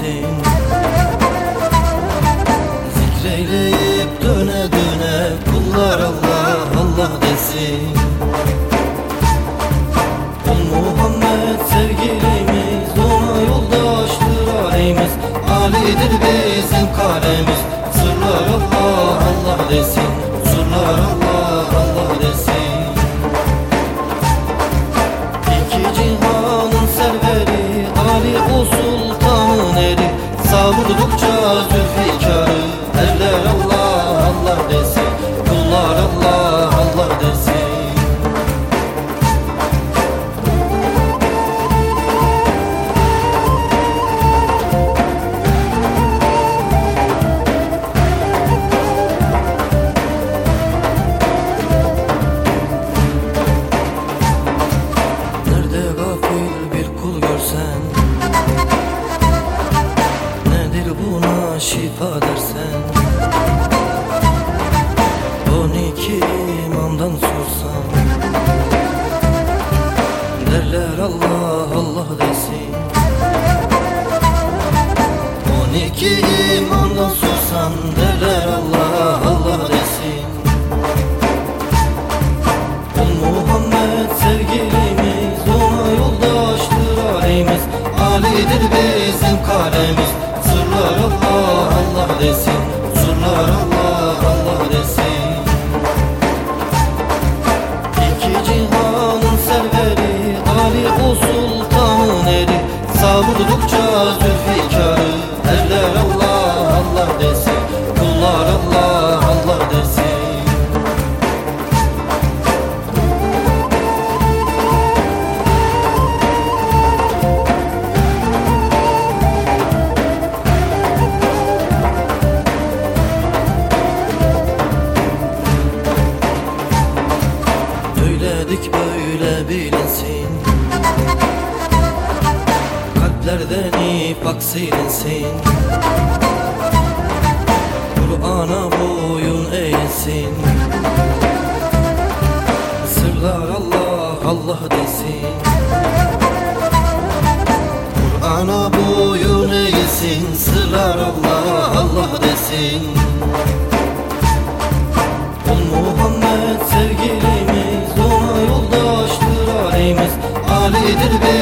sensin Zikreyleyip döne döne kullar Allah Allah desin. O Muhammed sevgilimiz ona yoldaştır aleyhimiz Ali'dir bizim kalemiz. Sırlar Allah Allah desin. Sırlar Allah Allah desin. İki cihanın serveri Ali olsun Vurdukça şifa dersen? On iki imamdan sorsan Derler Allah Allah desin. On iki imamdan sorsan Derler Allah Allah desin. O Muhammed sevgilimiz Ona yoldaştır alemiz Ali'dir bizim Savurdukça zülfikarı Eller Allah Allah desin. Kullar Allah Allah desin. Öyledik böyle bilinsin kalplerden ifak silinsin Kur'an'a boyun eğilsin Sırlar Allah, Allah desin. Kur'an'a boyun eğilsin Sırlar Allah, Allah desin. Ol Muhammed sevgilimiz Ona yoldaştır halimiz Ali'dir bir